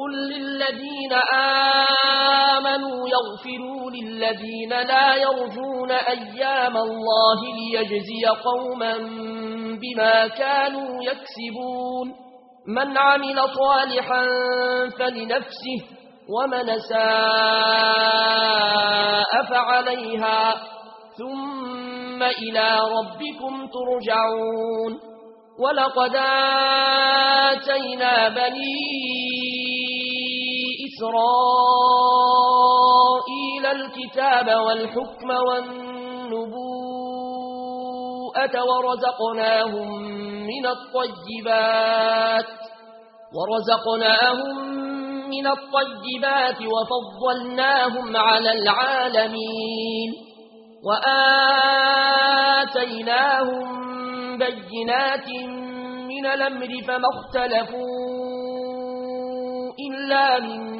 قل للذين آمنوا يغفروا للذين لا يرجون أيام الله ليجزي قوما بما كانوا يكسبون من عمل طالحا فلنفسه ومن ساء فعليها ثم إلى ربكم ترجعون ولقد آتينا بنين إسرائيل الكتاب والحكم والنبوءة ورزقناهم من الطيبات ورزقناهم من الطيبات وفضلناهم على العالمين وآتيناهم بينات من الأمر فما اختلفوا إلا من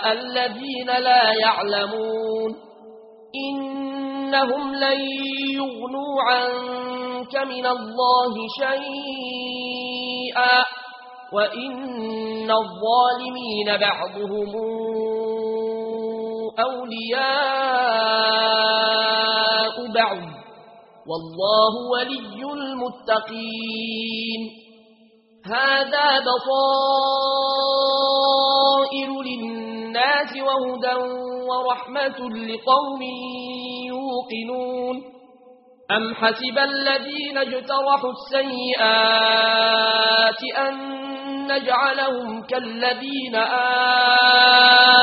الذين لا يعلمون إنهم لن يغنوا عنك من الله شيئا وإن الظالمين بعضهم أولياء بعض والله ولي المتقين هذا بطار للناس وهدى ورحمة لقوم يوقنون. أم حسب الذين اجترحوا السيئات أن نجعلهم كالذين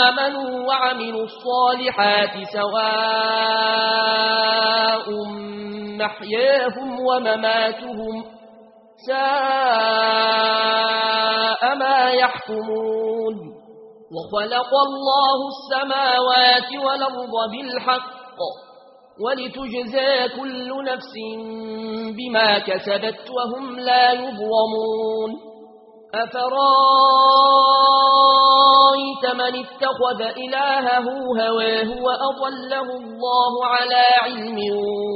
آمنوا وعملوا الصالحات سواء محياهم ومماتهم ساء ما يحكمون. وخلق الله السماوات والأرض بالحق ولتجزى كل نفس بما كسبت وهم لا يظلمون. أفرأيت من اتخذ إلهه هواه وأضله الله على علم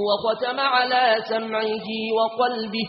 وختم على سمعه وقلبه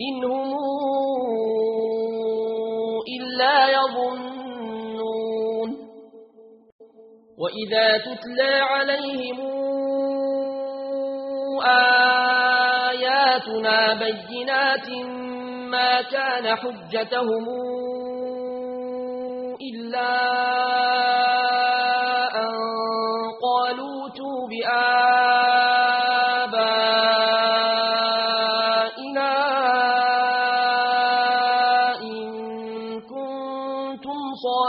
إن هم إلا يظنون. وإذا تتلى عليهم آياتنا بينات ما كان حجتهم إلا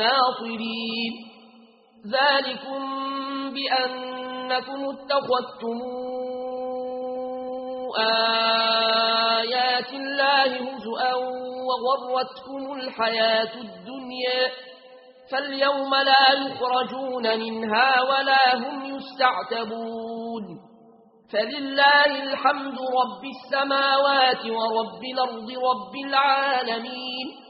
ناصرين ذلكم بأنكم اتخذتم آيات الله هزؤا وغرتكم الحياة الدنيا. فاليوم لا يخرجون منها ولا هم يستعتبون. فلله الحمد رب السماوات ورب الأرض رب العالمين.